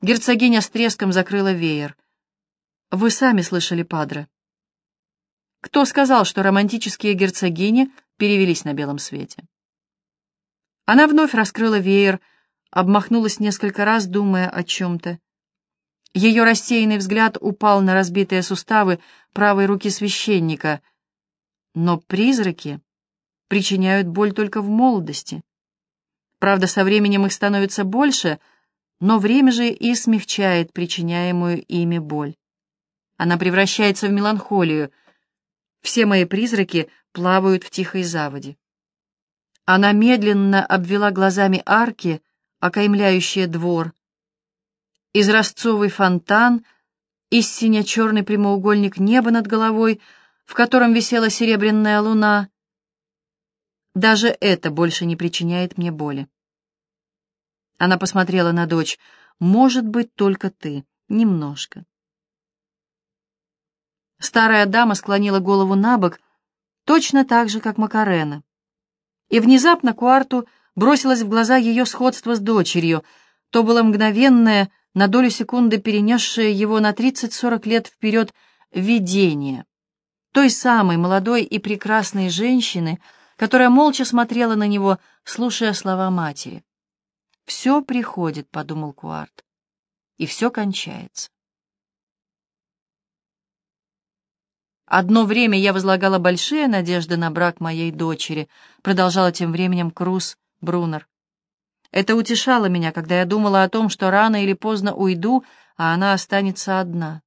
Герцогиня с треском закрыла веер. «Вы сами слышали, падре. Кто сказал, что романтические герцогини перевелись на белом свете?» Она вновь раскрыла веер, обмахнулась несколько раз, думая о чем-то. Ее рассеянный взгляд упал на разбитые суставы правой руки священника. Но призраки причиняют боль только в молодости. Правда, со временем их становится больше, но время же и смягчает причиняемую ими боль. Она превращается в меланхолию. Все мои призраки плавают в тихой заводе. Она медленно обвела глазами арки, окаймляющие двор, изразцовый фонтан, и сине-черный прямоугольник неба над головой, в котором висела серебряная луна. Даже это больше не причиняет мне боли. Она посмотрела на дочь. «Может быть, только ты. Немножко». Старая дама склонила голову на бок, точно так же, как Макарена. И внезапно Куарту бросилось в глаза ее сходство с дочерью. То было мгновенное, на долю секунды перенесшее его на 30-40 лет вперед видение. Той самой молодой и прекрасной женщины, которая молча смотрела на него, слушая слова матери. «Все приходит», — подумал Куарт, — «и все кончается». «Одно время я возлагала большие надежды на брак моей дочери», — продолжала тем временем Круз Брунер. Это утешало меня, когда я думала о том, что рано или поздно уйду, а она останется одна.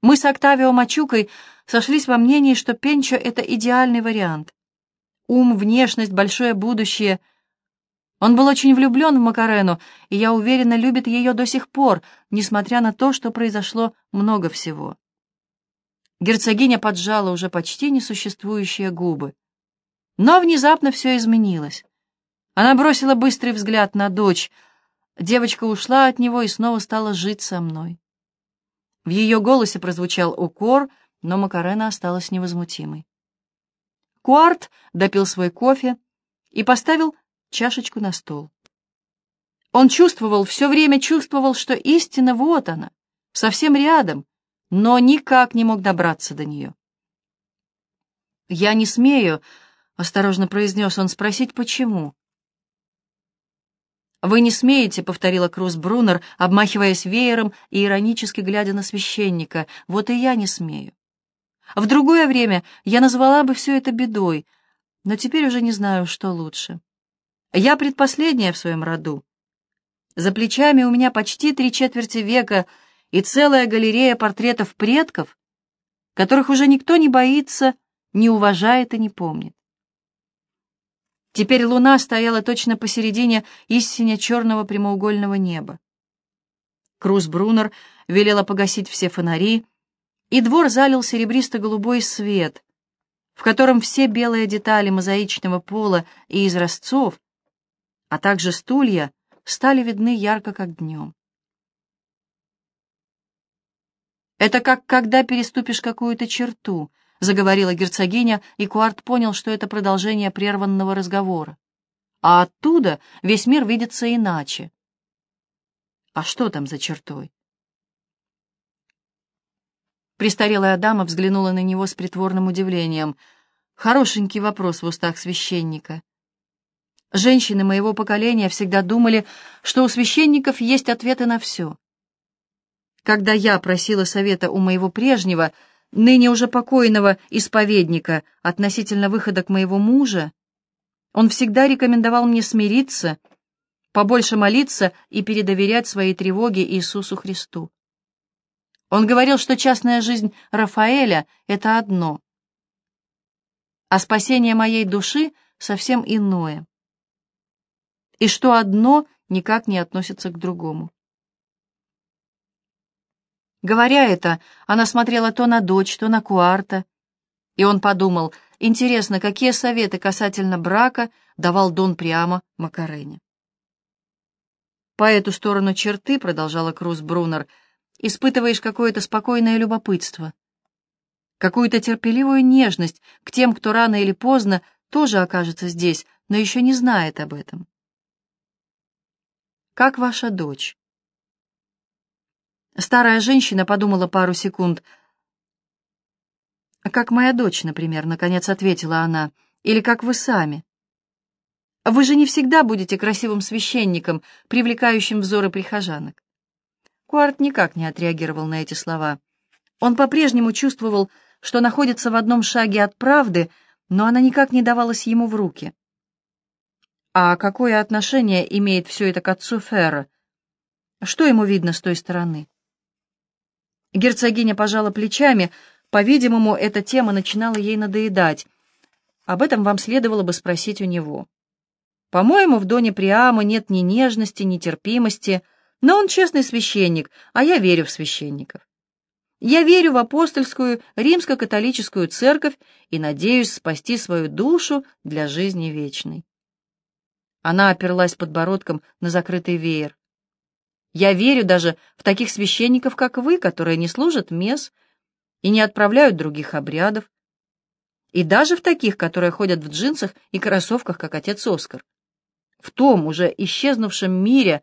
Мы с Октавио Мачукой сошлись во мнении, что Пенчо — это идеальный вариант. Ум, внешность, большое будущее. Он был очень влюблен в Макарену, и, я уверена, любит ее до сих пор, несмотря на то, что произошло много всего. Герцогиня поджала уже почти несуществующие губы. Но внезапно все изменилось. Она бросила быстрый взгляд на дочь. Девочка ушла от него и снова стала жить со мной. В ее голосе прозвучал укор, но Макарена осталась невозмутимой. Куарт допил свой кофе и поставил чашечку на стол. Он чувствовал, все время чувствовал, что истина вот она, совсем рядом, но никак не мог добраться до нее. «Я не смею», — осторожно произнес он, — «спросить, почему?» «Вы не смеете», — повторила Круз Брунер, обмахиваясь веером и иронически глядя на священника. «Вот и я не смею. В другое время я назвала бы все это бедой, но теперь уже не знаю, что лучше. Я предпоследняя в своем роду. За плечами у меня почти три четверти века и целая галерея портретов предков, которых уже никто не боится, не уважает и не помнит. Теперь луна стояла точно посередине истине черного прямоугольного неба. Круз Брунер велела погасить все фонари, и двор залил серебристо-голубой свет, в котором все белые детали мозаичного пола и изразцов, а также стулья, стали видны ярко, как днем. Это как когда переступишь какую-то черту, — заговорила герцогиня, и Куарт понял, что это продолжение прерванного разговора. А оттуда весь мир видится иначе. А что там за чертой? Престарелая дама взглянула на него с притворным удивлением. Хорошенький вопрос в устах священника. Женщины моего поколения всегда думали, что у священников есть ответы на все. Когда я просила совета у моего прежнего, ныне уже покойного исповедника относительно выходок моего мужа, он всегда рекомендовал мне смириться, побольше молиться и передоверять свои тревоги Иисусу Христу. Он говорил, что частная жизнь Рафаэля — это одно, а спасение моей души — совсем иное, и что одно никак не относится к другому. Говоря это, она смотрела то на дочь, то на Куарта, и он подумал, интересно, какие советы касательно брака давал Дон прямо Макарене. «По эту сторону черты», — продолжала Круз Брунер, — «испытываешь какое-то спокойное любопытство, какую-то терпеливую нежность к тем, кто рано или поздно тоже окажется здесь, но еще не знает об этом». «Как ваша дочь?» Старая женщина подумала пару секунд. «Как моя дочь, например», — наконец ответила она, — «или как вы сами». Вы же не всегда будете красивым священником, привлекающим взоры прихожанок. Куарт никак не отреагировал на эти слова. Он по-прежнему чувствовал, что находится в одном шаге от правды, но она никак не давалась ему в руки. А какое отношение имеет все это к отцу Ферра? Что ему видно с той стороны? Герцогиня пожала плечами. По-видимому, эта тема начинала ей надоедать. Об этом вам следовало бы спросить у него. По-моему, в Доне Приама нет ни нежности, ни терпимости, но он честный священник, а я верю в священников. Я верю в апостольскую римско-католическую церковь и надеюсь спасти свою душу для жизни вечной. Она оперлась подбородком на закрытый веер. Я верю даже в таких священников, как вы, которые не служат мес и не отправляют других обрядов, и даже в таких, которые ходят в джинсах и кроссовках, как отец Оскар в том уже исчезнувшем мире,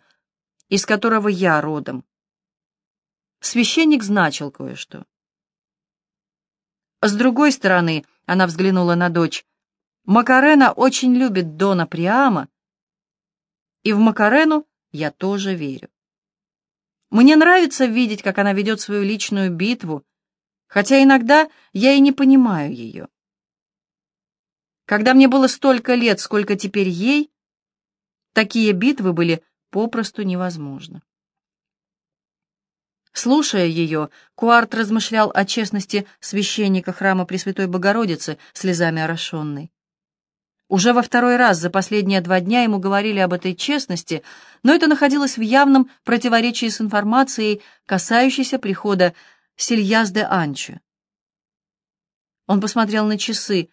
из которого я родом. Священник значил кое-что. С другой стороны, она взглянула на дочь, Макарена очень любит Дона Приама, и в Макарену я тоже верю. Мне нравится видеть, как она ведет свою личную битву, хотя иногда я и не понимаю ее. Когда мне было столько лет, сколько теперь ей, Такие битвы были попросту невозможны. Слушая ее, Куарт размышлял о честности священника храма Пресвятой Богородицы, слезами орошенной. Уже во второй раз за последние два дня ему говорили об этой честности, но это находилось в явном противоречии с информацией, касающейся прихода Сильяс де Анчо. Он посмотрел на часы.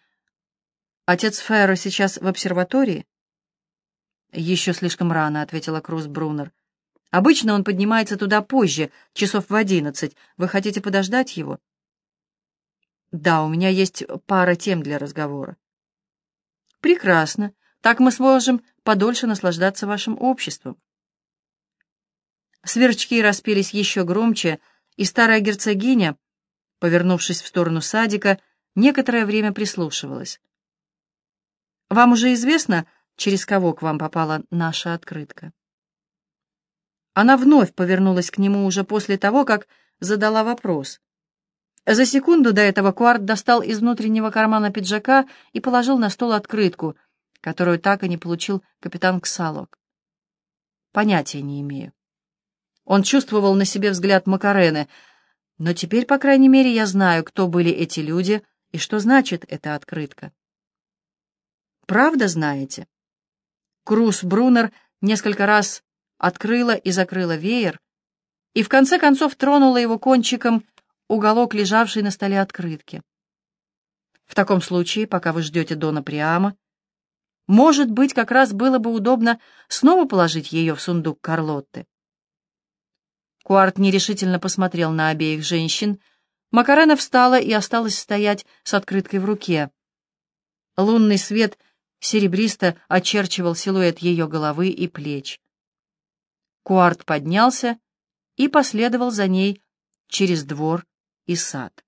Отец Ферро сейчас в обсерватории? «Еще слишком рано», — ответила Круз Брунер. «Обычно он поднимается туда позже, часов в одиннадцать. Вы хотите подождать его?» «Да, у меня есть пара тем для разговора». «Прекрасно. Так мы сможем подольше наслаждаться вашим обществом». Сверчки распелись еще громче, и старая герцогиня, повернувшись в сторону садика, некоторое время прислушивалась. «Вам уже известно, через кого к вам попала наша открытка. Она вновь повернулась к нему уже после того, как задала вопрос. За секунду до этого Куарт достал из внутреннего кармана пиджака и положил на стол открытку, которую так и не получил капитан Ксалок. Понятия не имею. Он чувствовал на себе взгляд Макарены, но теперь, по крайней мере, я знаю, кто были эти люди и что значит эта открытка. Правда знаете? Круз Брунер несколько раз открыла и закрыла веер, и в конце концов тронула его кончиком уголок лежавшей на столе открытки. В таком случае, пока вы ждете Дона Приама, может быть, как раз было бы удобно снова положить ее в сундук Карлотты. Куарт нерешительно посмотрел на обеих женщин. Макарена встала и осталась стоять с открыткой в руке. Лунный свет — серебристо очерчивал силуэт ее головы и плеч. Куарт поднялся и последовал за ней через двор и сад.